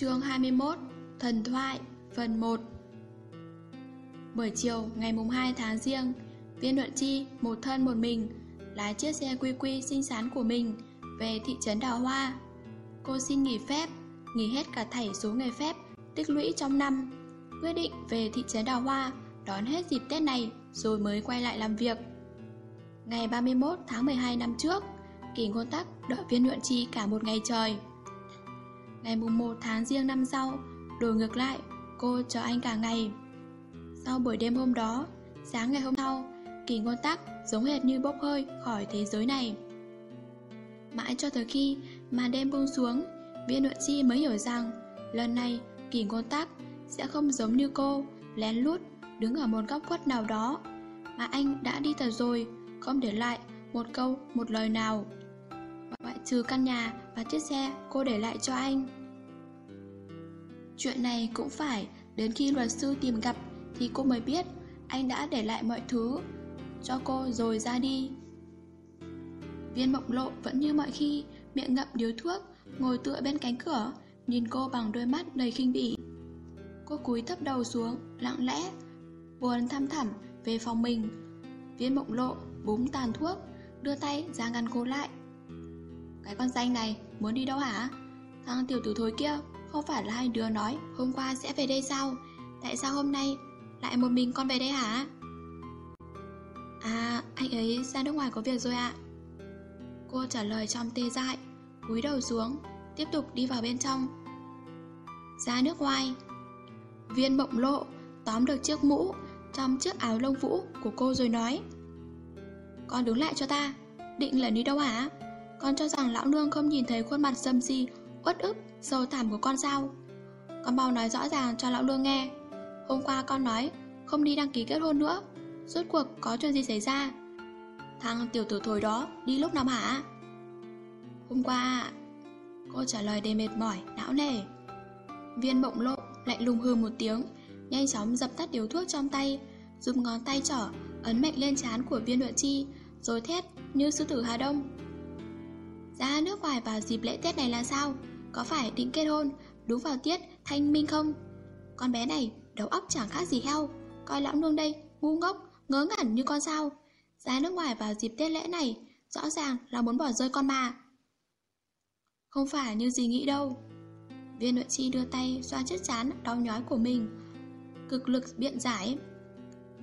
Chương 21 Thần thoại, Phần 1 Buổi chiều, ngày mùng 2 tháng riêng, Viên Luận Chi, một thân một mình, Lái chiếc xe quy quy xinh xắn của mình Về thị trấn Đào Hoa. Cô xin nghỉ phép, Nghỉ hết cả thảy số ngày phép, Tích lũy trong năm, Quyết định về thị trấn Đào Hoa, Đón hết dịp Tết này Rồi mới quay lại làm việc. Ngày 31 tháng 12 năm trước, Kỳ ngôn tắc đợi viên Luận Chi cả một ngày trời. Ngày mùng 1 tháng riêng năm sau, Đổi ngược lại, Cô chờ anh cả ngày. Sau buổi đêm hôm đó, Sáng ngày hôm sau Kỳ ngôn tắc giống hệt như bốc hơi khỏi thế giới này. Mãi cho tới khi mà đêm buông xuống, Viên nội chi mới hiểu rằng Lần này kỳ ngôn tắc Sẽ không giống như cô, Lén lút đứng ở một góc khuất nào đó, Mà anh đã đi thật rồi, Không để lại một câu, một lời nào trừ căn nhà và chiếc xe cô để lại cho anh. Chuyện này cũng phải, Đến khi luật sư tìm gặp Thì cô mới biết Anh đã để lại mọi thứ Cho cô rồi ra đi. Viên mộng lộ vẫn như mọi khi, Miệng ngậm điếu thuốc, Ngồi tựa bên cánh cửa, Nhìn cô bằng đôi mắt đầy khinh bỉ. Cô cúi thấp đầu xuống, Lặng lẽ, Buồn thăm thẳm về phòng mình. Viên mộng lộ búng tàn thuốc, Đưa tay ra ngăn cô lại. Cái con danh này, muốn đi đâu hả? Thằng tiểu tử thối kia, Không phải là hai đứa nói, hôm qua sẽ về đây sao Tại sao hôm nay Lại một mình con về đây hả? À anh ấy ra nước ngoài có việc rồi ạ. Cô trả lời trong tê dại, cúi đầu xuống, Tiếp tục đi vào bên trong. Ra nước ngoài, Viên bộng lộ Tóm được chiếc mũ Trong chiếc áo lông vũ của cô rồi nói, Con đứng lại cho ta, Định là đi đâu hả? Con cho rằng lão nương không nhìn thấy khuôn mặt dâm si Uất ức, sâu thảm của con sao? Con mau nói rõ ràng cho lão nương nghe. Hôm qua con nói Không đi đăng ký kết hôn nữa Rốt cuộc có chuyện gì xảy ra? Thằng tiểu tử thối đó đi lúc nào hả? Hôm qua Cô trả lời đầy mệt mỏi, não nề. Viên bộng lộ lại lùng hư một tiếng Nhanh chóng dập tắt điếu thuốc trong tay Dùng ngón tay trỏ Ấn mạnh lên trán của viên nội chi Rồi thét như sư tử Hà Đông. Ra nước ngoài vào dịp lễ Tết này là sao? Có phải định kết hôn, Đúng vào tiết, thanh minh không? Con bé này, đầu óc chẳng khác gì heo. Coi lão nương đây, ngu ngốc, Ngớ ngẩn như con sao. Ra nước ngoài vào dịp Tết lễ này, Rõ ràng là muốn bỏ rơi con mà. Không phải như gì nghĩ đâu. Viên nội chi đưa tay xoa chiếc chán đau nhói của mình. Cực lực biện giải.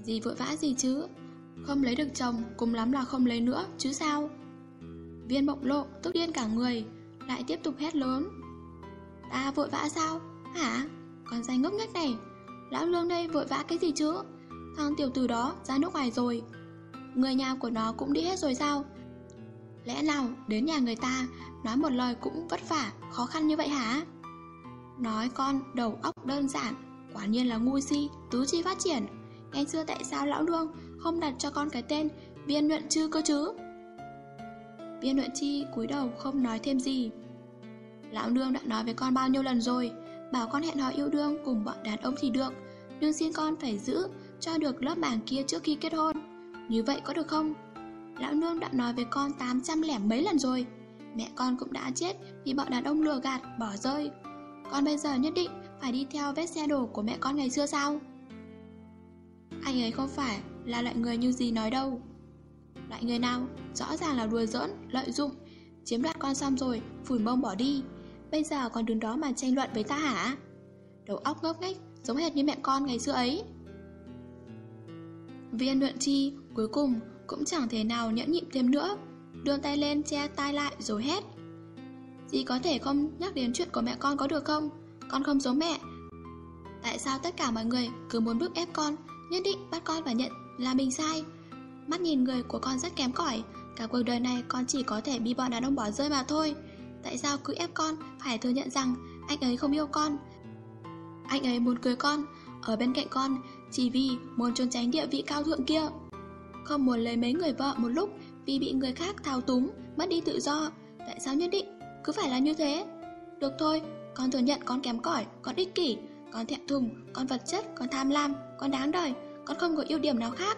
Gì vội vã gì chứ? Không lấy được chồng, cùng lắm là không lấy nữa, chứ sao? Viên mộng lộ tức điên cả người Lại tiếp tục hét lớn. Ta vội vã sao? Hả? Còn danh ngốc nghếch này. Lão lương đây vội vã cái gì chứ? Thằng tiểu tử đó ra nước ngoài rồi. Người nhà của nó cũng đi hết rồi sao? Lẽ nào đến nhà người ta Nói một lời cũng vất vả Khó khăn như vậy hả? Nói con đầu óc đơn giản Quả nhiên là ngu si, tứ chi phát triển. Ngày xưa tại sao lão lương Không đặt cho con cái tên Viên nhuận chư cơ chứ? Viên Luyện chi cúi đầu không nói thêm gì. Lão nương đã nói với con bao nhiêu lần rồi Bảo con hẹn hò yêu đương cùng bọn đàn ông thì được Nhưng xin con phải giữ Cho được lớp bảng kia trước khi kết hôn. Như vậy có được không? Lão nương đã nói với con 800 lẻ mấy lần rồi. Mẹ con cũng đã chết Vì bọn đàn ông lừa gạt, bỏ rơi. Con bây giờ nhất định phải đi theo vết xe đổ của mẹ con ngày xưa sao? Anh ấy không phải là loại người như gì nói đâu. Loại người nào Rõ ràng là đùa giỡn, lợi dụng. Chiếm đoạt con xong rồi, phủi mông bỏ đi. Bây giờ còn đứng đó mà tranh luận với ta hả? Đầu óc ngốc nghếch Giống hệt như mẹ con ngày xưa ấy. Viên luận chi Cuối cùng cũng chẳng thể nào nhẫn nhịn thêm nữa. Đưa tay lên che tai lại rồi hét. Dì có thể không nhắc đến chuyện của mẹ con có được không? Con không giống mẹ. Tại sao tất cả mọi người cứ muốn bức ép con Nhất định bắt con phải nhận là mình sai? Mắt nhìn người của con rất kém cỏi. Cả cuộc đời này con chỉ có thể bị bọn đàn ông bỏ rơi mà thôi. Tại sao cứ ép con phải thừa nhận rằng Anh ấy không yêu con? Anh ấy muốn cưới con. Ở bên cạnh con, Chỉ vì muốn trốn tránh địa vị cao thượng kia. Không muốn lấy mấy người vợ một lúc Vì bị người khác thao túng, Mất đi tự do. Tại sao nhất định cứ phải là như thế? Được thôi, con thừa nhận con kém cỏi, Con ích kỷ, Con thẹn thùng, Con vật chất, Con tham lam, Con đáng đời. Con không có ưu điểm nào khác.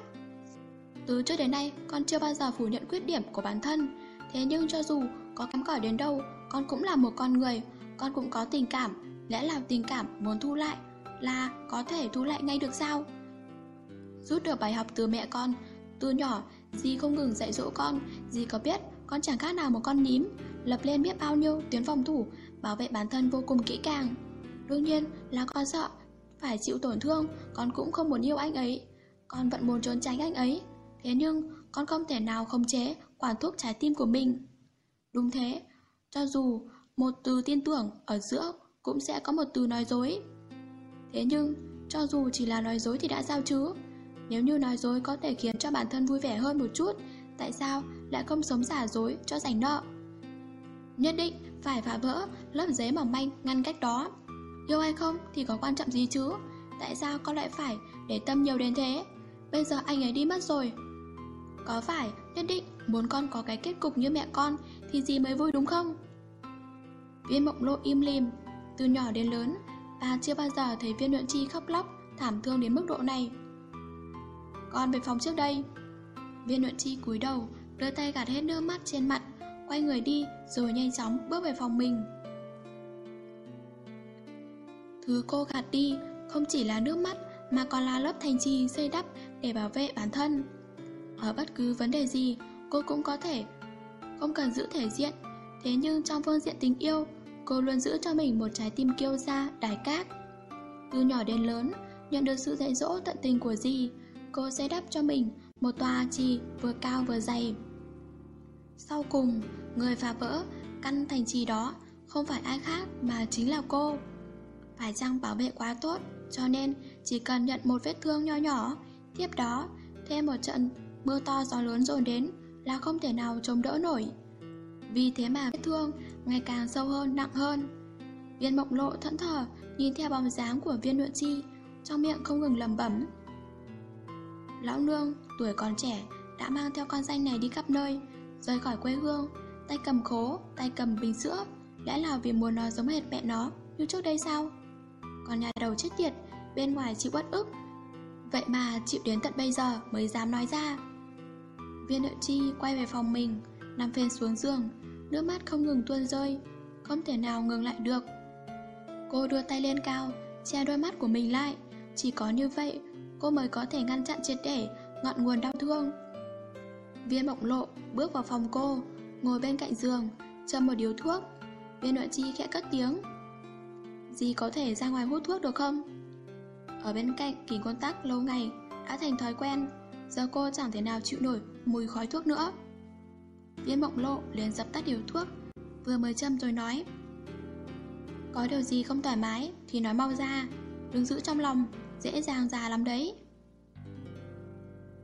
Từ trước đến nay, Con chưa bao giờ phủ nhận khuyết điểm của bản thân. Thế nhưng cho dù có kém cỏi đến đâu, Con cũng là một con người. Con cũng có tình cảm, Lẽ là tình cảm muốn thu lại Là có thể thu lại ngay được sao? Rút được bài học từ mẹ con, Từ nhỏ, Dì không ngừng dạy dỗ con. Dì có biết con chẳng khác nào một con nhím, Lập lên biết bao nhiêu tuyến phòng thủ, Bảo vệ bản thân vô cùng kỹ càng. Đương nhiên là con sợ Phải chịu tổn thương, Con cũng không muốn yêu anh ấy. Con vẫn muốn trốn tránh anh ấy. Thế nhưng, con không thể nào khống chế Quản thuốc trái tim của mình. Đúng thế, Cho dù một từ tin tưởng ở giữa Cũng sẽ có một từ nói dối. Thế nhưng, cho dù chỉ là nói dối thì đã sao chứ? Nếu như nói dối có thể khiến cho bản thân vui vẻ hơn một chút, Tại sao lại không sống giả dối cho rảnh nợ Nhất định phải phá vỡ lớp giấy mỏng manh ngăn cách đó. Yêu hay không thì có quan trọng gì chứ? Tại sao con lại phải để tâm nhiều đến thế? Bây giờ anh ấy đi mất rồi. Có phải nhất định muốn con có cái kết cục như mẹ con Thì gì mới vui đúng không? Viên mộng lộ im lìm. Từ nhỏ đến lớn Bà chưa bao giờ thấy viên nhuận chi khóc lóc, Thảm thương đến mức độ này. Con về phòng trước đây. Viên nhuận chi cúi đầu, Đưa tay gạt hết nước mắt trên mặt, Quay người đi rồi nhanh chóng bước về phòng mình. Thứ cô gạt đi không chỉ là nước mắt Mà còn là lớp thành trì xây đắp để bảo vệ bản thân. Ở bất cứ vấn đề gì Cô cũng có thể Không cần giữ thể diện. Thế nhưng trong phương diện tình yêu Cô luôn giữ cho mình một trái tim kiêu sa, đài cát. Từ nhỏ đến lớn Nhận được sự dạy dỗ tận tình của dì Cô sẽ đắp cho mình một tòa trì vừa cao vừa dày. Sau cùng, người phá vỡ căn thành trì đó Không phải ai khác mà chính là cô. Phải chăng bảo vệ quá tốt Cho nên chỉ cần nhận một vết thương nho nhỏ Tiếp đó, thêm một trận mưa to gió lớn dồn đến Là không thể nào chống đỡ nổi. Vì thế mà vết thương ngày càng sâu hơn, nặng hơn. Viên mộng lộ thẫn thờ Nhìn theo bóng dáng của viên luyện chi Trong miệng không ngừng lầm bẩm. Lão nương, tuổi còn trẻ Đã mang theo con danh này đi khắp nơi Rời khỏi quê hương Tay cầm khố, tay cầm bình sữa Lẽ là vì muốn nó giống hệt mẹ nó Như trước đây sao? Còn nhà đầu chết tiệt Bên ngoài chịu bất ức. Vậy mà chịu đến tận bây giờ mới dám nói ra. Viên Đợi chi quay về phòng mình Nằm phên xuống giường Nước mắt không ngừng tuôn rơi Không thể nào ngừng lại được Cô đưa tay lên cao Che đôi mắt của mình lại Chỉ có như vậy cô mới có thể ngăn chặn triệt để ngọn nguồn đau thương. Viên mộng lộ bước vào phòng cô, ngồi bên cạnh giường, châm một điếu thuốc. Viên nội chi khẽ cất tiếng. Dì có thể ra ngoài hút thuốc được không? Ở bên cạnh kỳ công tắc lâu ngày đã thành thói quen, giờ cô chẳng thể nào chịu nổi mùi khói thuốc nữa. Viên mộng lộ liền dập tắt điều thuốc, vừa mới châm rồi nói. Có điều gì không thoải mái thì nói mau ra, đừng giữ trong lòng, dễ dàng già lắm đấy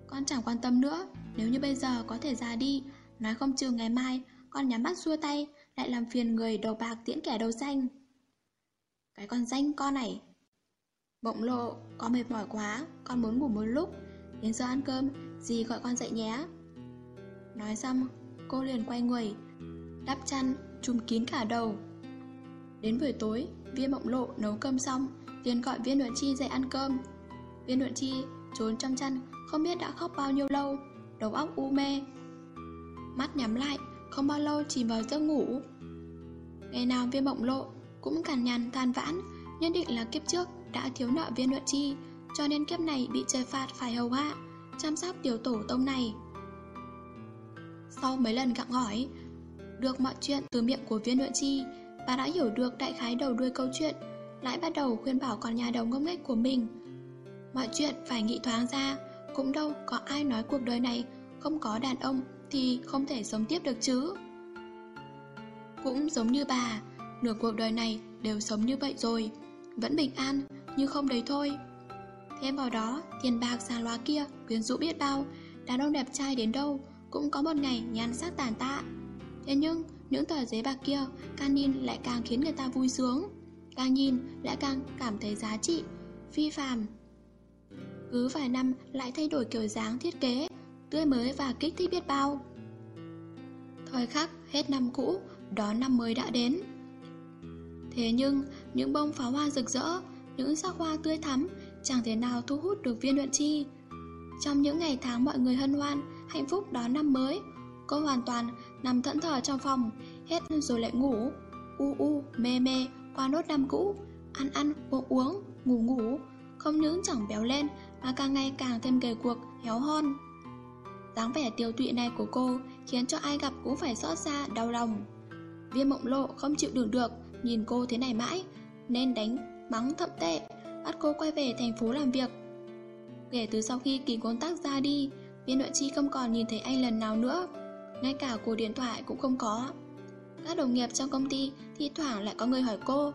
Con chẳng quan tâm nữa Nếu như bây giờ có thể già đi Nói không chừng ngày mai Con nhắm mắt xua tay Lại làm phiền người đầu bạc tiễn kẻ đầu xanh Cái con danh con này Bộng lộ Con mệt mỏi quá Con muốn ngủ một lúc Đến giờ ăn cơm Dì gọi con dậy nhé. Nói xong, Cô liền quay người, Đắp chăn Trùm kín cả đầu. Đến buổi tối, Viên mộng lộ nấu cơm xong, liền gọi viên luận chi dậy ăn cơm. Viên luận chi trốn trong chăn, Không biết đã khóc bao nhiêu lâu, Đầu óc u mê. Mắt nhắm lại, Không bao lâu chìm vào giấc ngủ. Ngày nào viên mộng lộ Cũng cằn nhằn, than vãn, Nhất định là kiếp trước đã thiếu nợ viên luận chi, Cho nên kiếp này bị trời phạt phải hầu hạ. Chăm sóc tiểu tổ tông này Sau mấy lần gặng hỏi Được mọi chuyện từ miệng của viên nội chi Bà đã hiểu được đại khái đầu đuôi câu chuyện lại bắt đầu khuyên bảo con nhà đầu ngốc nghếch của mình. Mọi chuyện phải nghĩ thoáng ra, cũng đâu có ai nói cuộc đời này không có đàn ông thì không thể sống tiếp được chứ. Cũng giống như bà, nửa cuộc đời này đều sống như vậy rồi, vẫn bình an, nhưng không đấy thôi. Thêm vào đó, tiền bạc xa loa kia, quyến rũ biết bao, đàn ông đẹp trai đến đâu, cũng có một ngày nhan sắc tàn tạ. Thế nhưng, những tờ giấy bạc kia, Canin lại càng khiến người ta vui sướng. Càng nhìn lại càng cảm thấy giá trị Phi phàm Cứ vài năm lại thay đổi kiểu dáng thiết kế Tươi mới và kích thích biết bao Thời khắc hết năm cũ Đón năm mới đã đến Thế nhưng những bông pháo hoa rực rỡ Những sắc hoa tươi thắm Chẳng thể nào thu hút được viên luận chi Trong những ngày tháng mọi người hân hoan Hạnh phúc đón năm mới Cô hoàn toàn nằm thẫn thờ trong phòng Hết rồi lại ngủ U u mê mê qua nốt năm cũ ăn ăn, uống uống, ngủ ngủ, không những chẳng béo lên mà càng ngày càng thêm gầy cuộc, héo hon. dáng vẻ tiêu tụy này của cô khiến cho ai gặp cũng phải xót xa, đau lòng. Viên mộng lộ không chịu đựng được, nhìn cô thế này mãi, nên đánh, mắng thậm tệ, bắt cô quay về thành phố làm việc. Kể từ sau khi kỳ công tác ra đi, viên nội chi không còn nhìn thấy anh lần nào nữa, ngay cả cuộc điện thoại cũng không có. Các đồng nghiệp trong công ty thi thoảng lại có người hỏi cô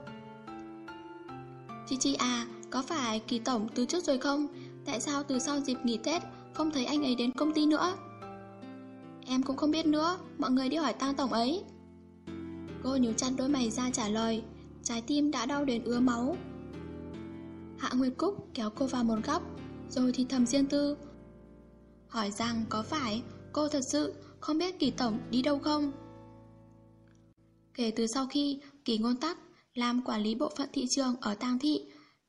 Chi Chi à, có phải kỳ tổng từ trước rồi không? Tại sao từ sau dịp nghỉ Tết không thấy anh ấy đến công ty nữa? Em cũng không biết nữa, mọi người đi hỏi tang tổng ấy Cô nhíu chặt đôi mày ra trả lời Trái tim đã đau đến ứa máu Hạ Nguyệt Cúc kéo cô vào một góc Rồi thì thầm riêng tư Hỏi rằng có phải cô thật sự không biết kỳ tổng đi đâu không? Kể từ sau khi kỳ ngôn tắc làm quản lý bộ phận thị trường ở Tang Thị,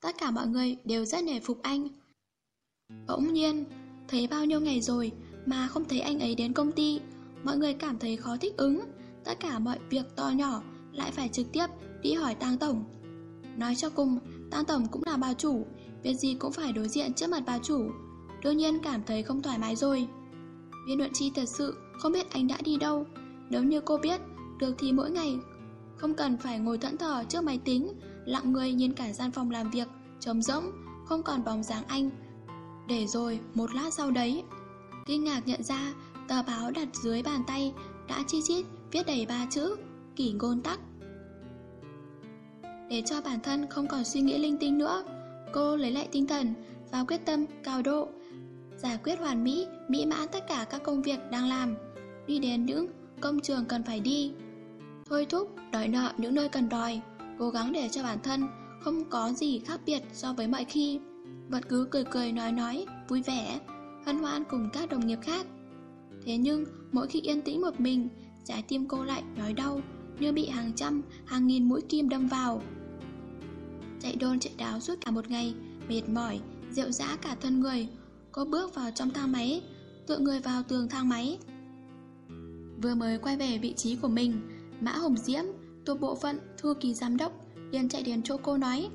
tất cả mọi người đều rất nể phục anh. Bỗng nhiên, thấy bao nhiêu ngày rồi mà không thấy anh ấy đến công ty, mọi người cảm thấy khó thích ứng, tất cả mọi việc to nhỏ lại phải trực tiếp đi hỏi Tang Tổng. Nói cho cùng, Tang Tổng cũng là bà chủ, việc gì cũng phải đối diện trước mặt bà chủ, đương nhiên cảm thấy không thoải mái rồi. Viên luận chi thật sự không biết anh đã đi đâu, nếu như cô biết, được thì mỗi ngày không cần phải ngồi thẫn thờ trước máy tính Lặng người nhìn cả gian phòng làm việc Trống rỗng Không còn bóng dáng anh. Để rồi một lát sau đấy Kinh ngạc nhận ra Tờ báo đặt dưới bàn tay Đã chi chít viết đầy ba chữ Kỷ ngôn tắc. Để cho bản thân không còn suy nghĩ linh tinh nữa. Cô lấy lại tinh thần Và quyết tâm cao độ Giải quyết hoàn mỹ, mỹ mãn tất cả các công việc đang làm. Đi đến những công trường cần phải đi. Thôi thúc, đòi nợ những nơi cần đòi. Cố gắng để cho bản thân Không có gì khác biệt so với mọi khi. Vẫn cứ cười cười nói nói Vui vẻ, hân hoan cùng các đồng nghiệp khác. Thế nhưng mỗi khi yên tĩnh một mình Trái tim cô lại nhói đau Như bị hàng trăm, hàng nghìn mũi kim đâm vào. Chạy đôn chạy đáo suốt cả một ngày Mệt mỏi, rượu dã cả thân người. Cô bước vào trong thang máy Tựa người vào tường thang máy. Vừa mới quay về vị trí của mình Mã Hồng Diễm, thuộc bộ phận thư ký giám đốc, liền chạy đến chỗ cô nói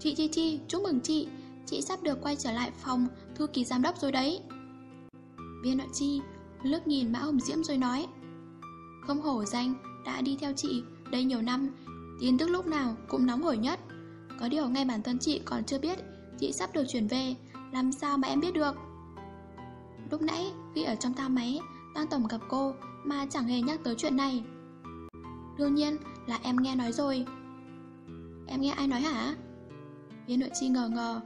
Chị Chi Chi, chúc mừng chị, chị sắp được quay trở lại phòng thư ký giám đốc rồi đấy. Viên nội chi lướt nhìn Mã Hồng Diễm rồi nói Không hổ danh, đã đi theo chị đây nhiều năm, tin tức lúc nào cũng nóng hổi nhất. Có điều ngay bản thân chị còn chưa biết chị sắp được chuyển về, làm sao mà em biết được? Lúc nãy, khi ở trong thang máy, Tăng Tổng gặp cô mà chẳng hề nhắc tới chuyện này. Đương nhiên là em nghe nói rồi. Em nghe ai nói hả? Viên nội chi ngờ ngờ.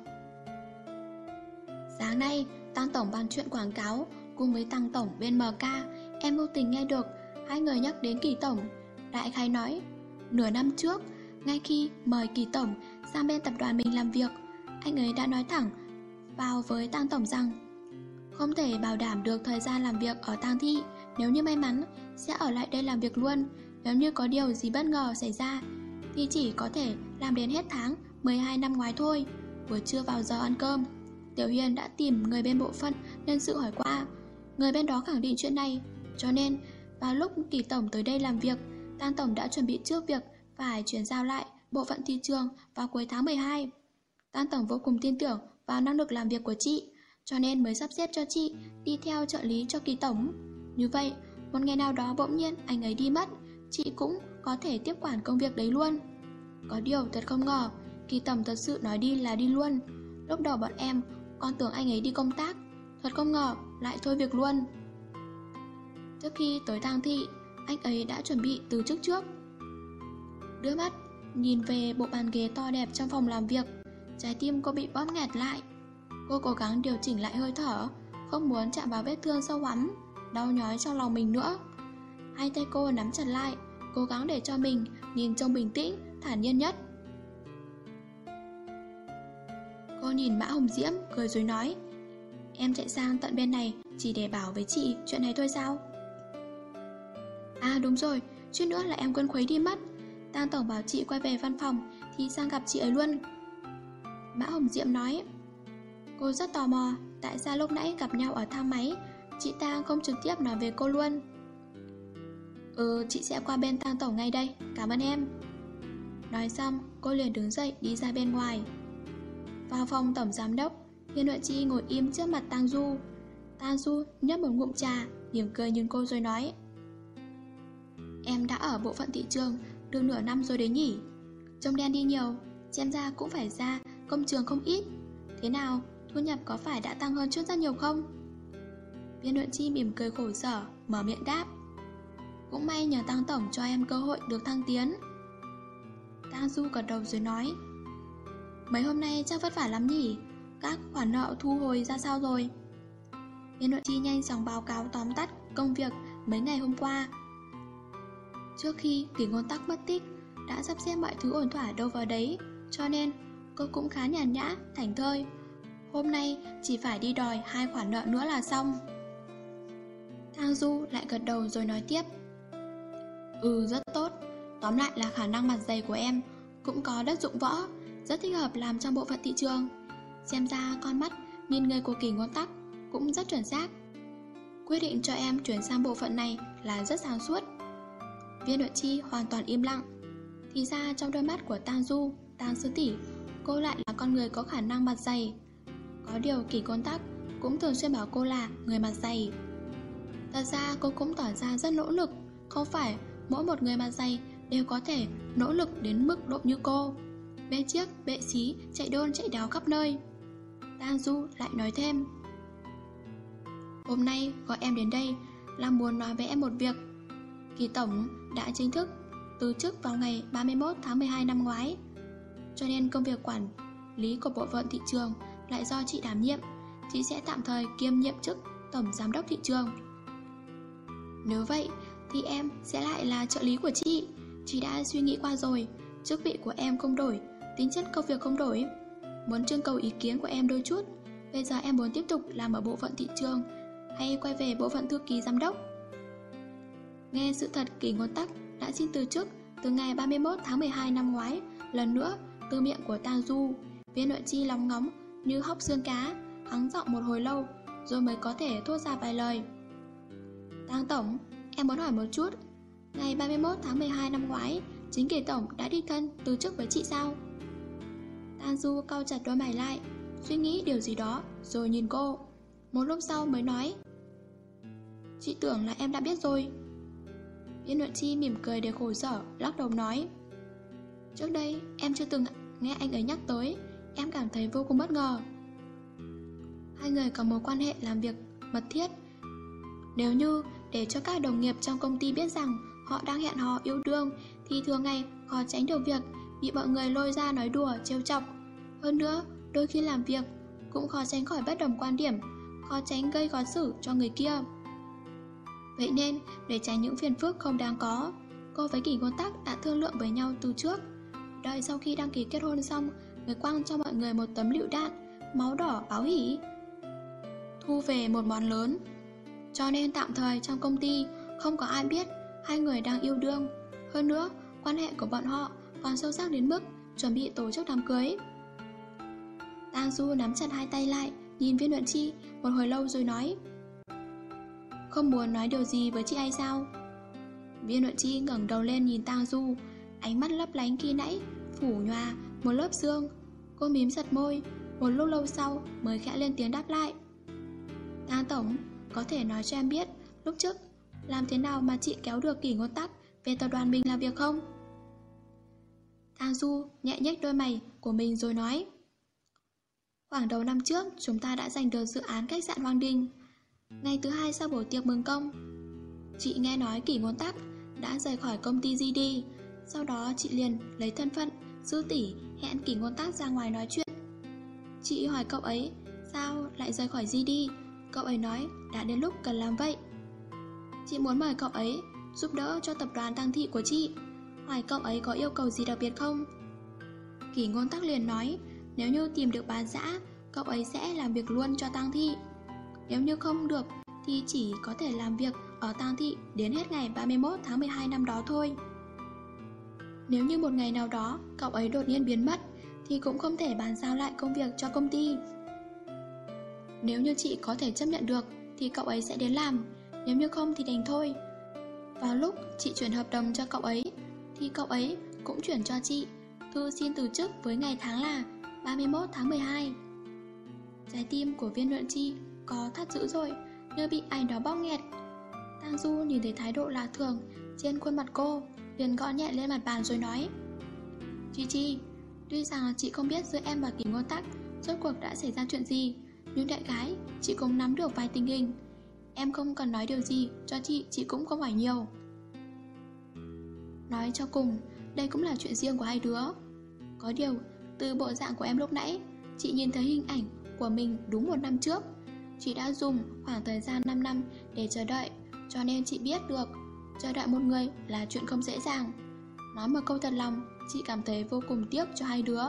Sáng nay Tăng Tổng bàn chuyện quảng cáo Cùng với Tăng Tổng bên MK Em vô tình nghe được Hai người nhắc đến Kỳ Tổng. Đại khai nói Nửa năm trước Ngay khi mời Kỳ Tổng sang bên tập đoàn mình làm việc. Anh ấy đã nói thẳng Vào với tang Tổng rằng, Không thể bảo đảm được thời gian làm việc ở tang Thị Nếu như may mắn, Sẽ ở lại đây làm việc luôn. Nếu như có điều gì bất ngờ xảy ra, Thì chỉ có thể làm đến hết tháng 12 năm ngoái thôi. Vừa chưa vào giờ ăn cơm, Tiểu Hiền đã tìm người bên bộ phận Nhân sự hỏi qua. Người bên đó khẳng định chuyện này. Cho nên, vào lúc kỳ tổng tới đây làm việc tang tổng đã chuẩn bị trước việc Phải chuyển giao lại bộ phận thị trường Vào cuối tháng 12 Tan tổng vô cùng tin tưởng vào năng lực làm việc của chị Cho nên mới sắp xếp cho chị Đi theo trợ lý cho kỳ tổng Như vậy một ngày nào đó bỗng nhiên anh ấy đi mất chị cũng có thể tiếp quản công việc đấy luôn. Có điều thật không ngờ, Kỳ tổng thật sự nói đi là đi luôn. Lúc đầu bọn em còn tưởng anh ấy đi công tác, thật không ngờ lại thôi việc luôn. Trước khi tới tang thị, anh ấy đã chuẩn bị từ trước trước. Đưa mắt, nhìn về bộ bàn ghế to đẹp trong phòng làm việc, trái tim cô bị bóp nghẹt lại. Cô cố gắng điều chỉnh lại hơi thở, không muốn chạm vào vết thương sâu hoắm, đau nhói trong lòng mình nữa. Hai tay cô nắm chặt lại Cố gắng để cho mình nhìn trông bình tĩnh Thản nhiên nhất Cô nhìn Mã Hồng Diễm cười rồi nói Em chạy sang tận bên này Chỉ để bảo với chị chuyện này thôi sao À đúng rồi Chút nữa là em quên khuấy đi mất Tang Tổng bảo chị quay về văn phòng Thì sang gặp chị ấy luôn Mã Hồng Diệm nói Cô rất tò mò Tại sao lúc nãy gặp nhau ở thang máy Chị ta không trực tiếp nói về cô luôn Ừ, chị sẽ qua bên tang tổng ngay đây, cảm ơn em Nói xong, cô liền đứng dậy đi ra bên ngoài. Vào phòng tổng giám đốc, Thiên Huệ Chi ngồi im trước mặt Tang Du. Tang Du nhấp một ngụm trà, mỉm cười nhìn cô rồi nói. Em đã ở bộ phận thị trường được nửa năm rồi đấy nhỉ. Trông đen đi nhiều, xem ra cũng phải ra công trường không ít. Thế nào, thu nhập có phải đã tăng hơn trước rất nhiều không? Viên Luận Chi mỉm cười khổ sở, mở miệng đáp. Cũng may nhờ Tăng Tổng cho em cơ hội được thăng tiến. Tang Du gật đầu rồi nói Mấy hôm nay chắc vất vả lắm nhỉ Các khoản nợ thu hồi ra sao rồi Viên Luận chi nhanh chóng báo cáo tóm tắt công việc mấy ngày hôm qua Trước khi kỷ ngôn tắc mất tích Đã sắp xếp mọi thứ ổn thỏa đâu vào đấy. Cho nên cô cũng khá nhàn nhã, thảnh thơi. Hôm nay chỉ phải đi đòi hai khoản nợ nữa là xong. Thang Du lại gật đầu rồi nói tiếp. Ừ rất tốt. Tóm lại là khả năng mặt dày của em Cũng có đất dụng võ Rất thích hợp làm trong bộ phận thị trường. Xem ra con mắt nhìn người của kỳ ngôn tắc Cũng rất chuẩn xác. Quyết định cho em chuyển sang bộ phận này Là rất sáng suốt. Viên nội chi hoàn toàn im lặng. Thì ra trong đôi mắt của Tang Du Tang Sư Tỷ Cô lại là con người có khả năng mặt dày. Có điều kỳ ngôn tắc Cũng thường xuyên bảo cô là người mặt dày. Thật ra cô cũng tỏ ra rất nỗ lực Không phải mỗi một người mặt dày đều có thể nỗ lực đến mức độ như cô. Bê chiếc, bệ xí, chạy đôn chạy đáo khắp nơi. Tang Du lại nói thêm Hôm nay gọi em đến đây là muốn nói với em một việc. Kỳ Tổng đã chính thức từ chức vào ngày 31 tháng 12 năm ngoái. Cho nên công việc quản lý của bộ phận thị trường lại do chị đảm nhiệm. Chị sẽ tạm thời kiêm nhiệm chức Tổng Giám đốc thị trường. Nếu vậy thì em sẽ lại là trợ lý của chị. Chị đã suy nghĩ qua rồi. Chức vị của em không đổi, Tính chất công việc không đổi. Muốn trưng cầu ý kiến của em đôi chút, Bây giờ em muốn tiếp tục làm ở bộ phận thị trường Hay quay về bộ phận thư ký giám đốc? Nghe sự thật kỳ ngôn tắc đã xin từ chức Từ ngày 31 tháng 12 năm ngoái, Lần nữa, từ miệng của Tang Du, Viên nội chi lóng ngóng như hóc xương cá, Hắng giọng một hồi lâu, Rồi mới có thể thốt ra vài lời. Tang Tổng, Em muốn hỏi một chút. Ngày 31 tháng 12 năm ngoái, Chính kỳ tổng đã đi thân từ chức với chị sao? Tang Du cau chặt đôi mày lại, Suy nghĩ điều gì đó, Rồi nhìn cô. Một lúc sau mới nói. Chị tưởng là em đã biết rồi. Viên Luận Chi mỉm cười để khổ sở Lắc đầu nói Trước đây em chưa từng nghe anh ấy nhắc tới Em cảm thấy vô cùng bất ngờ Hai người có mối quan hệ làm việc mật thiết Nếu như để cho các đồng nghiệp trong công ty biết rằng họ đang hẹn hò yêu đương thì thường ngày khó tránh được việc bị mọi người lôi ra nói đùa, trêu chọc. Hơn nữa, đôi khi làm việc cũng khó tránh khỏi bất đồng quan điểm, khó tránh gây khó xử cho người kia. Vậy nên, để tránh những phiền phức không đáng có, cô với Kỳ Ngôn Tắc đã thương lượng với nhau từ trước. Đợi sau khi đăng ký kết hôn xong, người quăng cho mọi người một tấm lựu đạn, máu đỏ báo hỉ. Thu về một món lớn, cho nên tạm thời trong công ty không có ai biết hai người đang yêu đương. Hơn nữa, quan hệ của bọn họ còn sâu sắc đến mức chuẩn bị tổ chức đám cưới. Tang Du nắm chặt hai tay lại, nhìn viên luận chi một hồi lâu rồi nói không muốn nói điều gì với chị hay sao? Viên luận chi ngẩng đầu lên nhìn Tang Du, ánh mắt lấp lánh khi nãy, phủ nhòa một lớp xương. Cô mím giật môi, một lúc lâu sau mới khẽ lên tiếng đáp lại. Tang Tổng, có thể nói cho em biết Lúc trước Làm thế nào mà chị kéo được kỷ ngôn tắc Về tập đoàn mình làm việc không tang Du nhẹ nhếch đôi mày Của mình rồi nói Khoảng đầu năm trước Chúng ta đã giành được dự án khách sạn Hoàng Đình Ngày thứ hai sau buổi tiệc mừng công, Chị nghe nói kỷ ngôn tắc Đã rời khỏi công ty GD Sau đó chị liền lấy thân phận, Sư tỷ hẹn kỷ ngôn tắc ra ngoài nói chuyện. Chị hỏi cậu ấy, Sao lại rời khỏi GD Cậu ấy nói, đã đến lúc cần làm vậy. Chị muốn mời cậu ấy Giúp đỡ cho tập đoàn tăng thị của chị. Hỏi cậu ấy có yêu cầu gì đặc biệt không? Kỷ ngôn tắc liền nói, Nếu như tìm được bán giã Cậu ấy sẽ làm việc luôn cho tăng thị. Nếu như không được, Thì chỉ có thể làm việc ở Tang thị Đến hết ngày 31 tháng 12 năm đó thôi. Nếu như một ngày nào đó Cậu ấy đột nhiên biến mất, Thì cũng không thể bàn giao lại công việc cho công ty. Nếu như chị có thể chấp nhận được, Thì cậu ấy sẽ đến làm. Nếu như không thì đành thôi. Vào lúc chị chuyển hợp đồng cho cậu ấy, Thì cậu ấy cũng chuyển cho chị thư xin từ chức với ngày tháng là 31 tháng 12. Trái tim của viên luận chi có thắt dữ rồi, như bị ai đó bóp nghẹt. Tang Du nhìn thấy thái độ lạ thường trên khuôn mặt cô, liền gõ nhẹ lên mặt bàn rồi nói Chi Chi, tuy rằng chị không biết giữa em và kỳ ngôn tắc rốt cuộc đã xảy ra chuyện gì, nhưng đại gái, chị cũng nắm được vài tình hình. Em không cần nói điều gì cho chị, chị cũng không hỏi nhiều. Nói cho cùng, đây cũng là chuyện riêng của hai đứa. Có điều, từ bộ dạng của em lúc nãy, chị nhìn thấy hình ảnh của mình đúng một năm trước. Chị đã dùng khoảng thời gian 5 năm để chờ đợi, cho nên chị biết được chờ đợi một người là chuyện không dễ dàng. Nói một câu thật lòng, chị cảm thấy vô cùng tiếc cho hai đứa.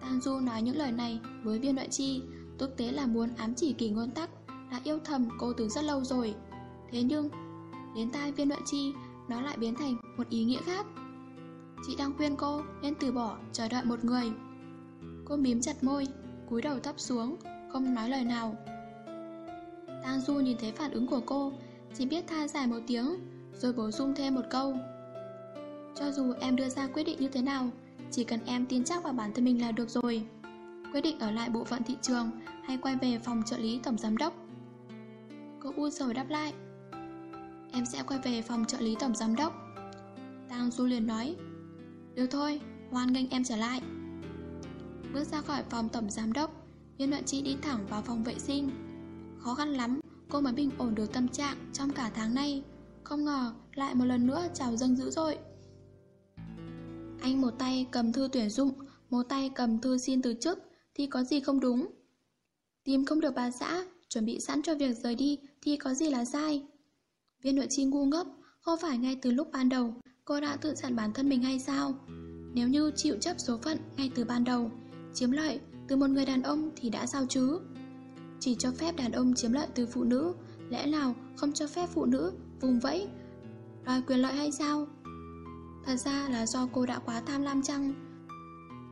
Tan Du nói những lời này với viên đoạn chi, thực tế là muốn ám chỉ kỳ ngôn tắc đã yêu thầm cô từ rất lâu rồi. Thế nhưng, đến tai viên đoạn chi, nó lại biến thành một ý nghĩa khác. Chị đang khuyên cô nên từ bỏ chờ đợi một người. Cô mím chặt môi, cúi đầu thấp xuống, không nói lời nào. Tang Du nhìn thấy phản ứng của cô, chỉ biết tha dài một tiếng, rồi bổ sung thêm một câu. Cho dù em đưa ra quyết định như thế nào, chỉ cần em tin chắc vào bản thân mình là được rồi. Quyết định ở lại bộ phận thị trường hay quay về phòng trợ lý tổng giám đốc. Cô u sầu đáp lại. Em sẽ quay về phòng trợ lý tổng giám đốc. Tang Du liền nói. Được thôi, hoan nghênh em trở lại. Bước ra khỏi phòng tổng giám đốc, Viên đoạn chi đi thẳng vào phòng vệ sinh. Khó khăn lắm, cô mới bình ổn được tâm trạng trong cả tháng nay. Không ngờ lại một lần nữa trào dâng dữ dội. Anh một tay cầm thư tuyển dụng, một tay cầm thư xin từ chức, thì có gì không đúng? Tìm không được bà xã, chuẩn bị sẵn cho việc rời đi thì có gì là sai? Viên nội chi ngu ngốc, không phải ngay từ lúc ban đầu cô đã tự dặn bản thân mình hay sao? Nếu như chịu chấp số phận ngay từ ban đầu, chiếm lợi từ một người đàn ông thì đã sao chứ? Chỉ cho phép đàn ông chiếm lợi từ phụ nữ, lẽ nào không cho phép phụ nữ vùng vẫy, đòi quyền lợi hay sao? Thật ra là do cô đã quá tham lam chăng?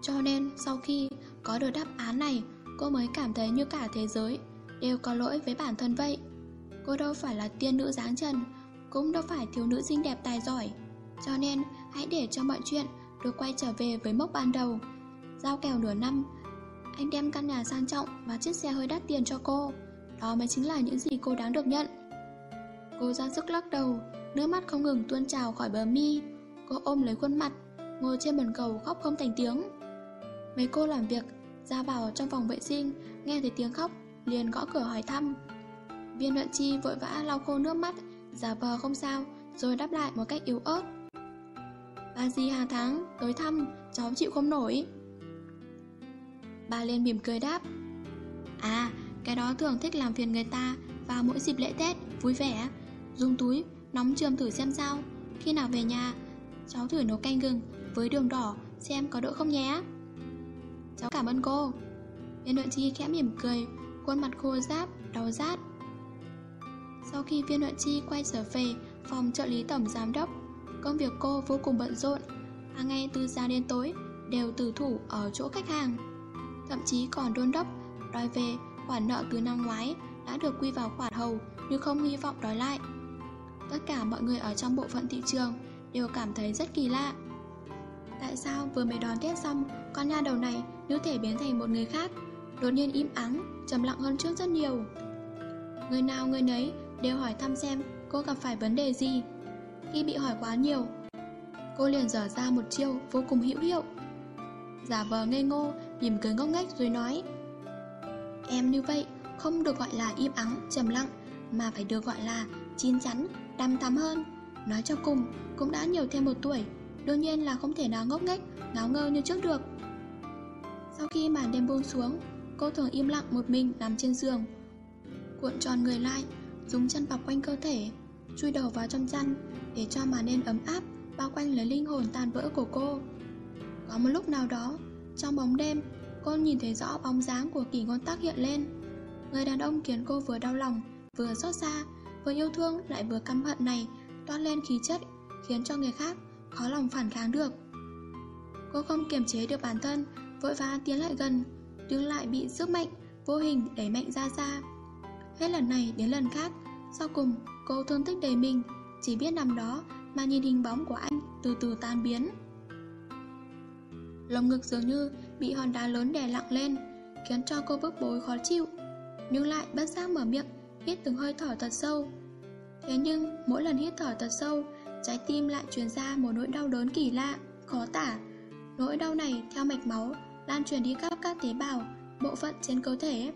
Cho nên sau khi có được đáp án này, cô mới cảm thấy như cả thế giới đều có lỗi với bản thân vậy. Cô đâu phải là tiên nữ dáng trần, cũng đâu phải thiếu nữ xinh đẹp tài giỏi. Cho nên hãy để cho mọi chuyện được quay trở về với mốc ban đầu. Giao kèo nửa năm, anh đem căn nhà sang trọng và chiếc xe hơi đắt tiền cho cô. Đó mới chính là những gì cô đáng được nhận. Cô ra sức lắc đầu, nước mắt không ngừng tuôn trào khỏi bờ mi. Cô ôm lấy khuôn mặt, ngồi trên bồn cầu khóc không thành tiếng. Mấy cô làm việc, ra vào trong phòng vệ sinh, nghe thấy tiếng khóc, liền gõ cửa hỏi thăm. Viên luận chi vội vã lau khô nước mắt, giả vờ không sao, rồi đáp lại một cách yếu ớt. Bà gì hàng tháng tới thăm, cháu chịu không nổi. Bà lên mỉm cười đáp. À, cái đó thường thích làm phiền người ta vào mỗi dịp lễ Tết, vui vẻ. Dùng túi, nóng trường thử xem sao. Khi nào về nhà, cháu thử nấu canh gừng với đường đỏ xem có đỡ không nhé. Cháu cảm ơn cô. Viên nội chi khẽ mỉm cười, khuôn mặt khô ráp, đau rát. Sau khi viên nội chi quay trở về phòng trợ lý tổng giám đốc Công việc cô vô cùng bận rộn. Hàng ngày từ sáng đến tối đều tử thủ ở chỗ khách hàng thậm chí còn đôn đốc đòi về khoản nợ từ năm ngoái đã được quy vào khoản hầu nhưng không hy vọng đòi lại. Tất cả mọi người ở trong bộ phận thị trường đều cảm thấy rất kỳ lạ. Tại sao vừa mới đón Tết xong, con nha đầu này như thể biến thành một người khác, đột nhiên im ắng, trầm lặng hơn trước rất nhiều. Người nào người nấy đều hỏi thăm xem cô gặp phải vấn đề gì. Khi bị hỏi quá nhiều, cô liền dở ra một chiêu vô cùng hữu hiệu. Giả vờ ngây ngô mỉm cười ngốc nghếch rồi nói Em như vậy không được gọi là im ắng, trầm lặng Mà phải được gọi là chín chắn, đăm thắm hơn. Nói cho cùng, cũng đã nhiều thêm một tuổi Đương nhiên là không thể nào ngốc nghếch, ngáo ngơ như trước được. Sau khi màn đêm buông xuống Cô thường im lặng một mình nằm trên giường Cuộn tròn người lại Dùng chân bọc quanh cơ thể Chui đầu vào trong chăn Để cho màn đêm ấm áp Bao quanh lấy linh hồn tàn vỡ của cô. Có một lúc nào đó trong bóng đêm, cô nhìn thấy rõ bóng dáng của kỳ ngôn tác hiện lên. Người đàn ông khiến cô vừa đau lòng, vừa xót xa, vừa yêu thương lại vừa căm hận này toát lên khí chất, khiến cho người khác khó lòng phản kháng được. Cô không kiềm chế được bản thân, vội vã tiến lại gần, nhưng lại bị sức mạnh, vô hình đẩy mạnh ra xa. Hết lần này đến lần khác, sau cùng cô thương tích đầy mình, chỉ biết nằm đó mà nhìn hình bóng của anh từ từ tan biến. Lồng ngực dường như bị hòn đá lớn đè lặng lên, Khiến cho cô bức bối khó chịu. Nhưng lại bất giác mở miệng, Hít từng hơi thở thật sâu. Thế nhưng, mỗi lần hít thở thật sâu, Trái tim lại truyền ra một nỗi đau đớn kỳ lạ, Khó tả. Nỗi đau này theo mạch máu Lan truyền đi khắp các tế bào, Bộ phận trên cơ thể.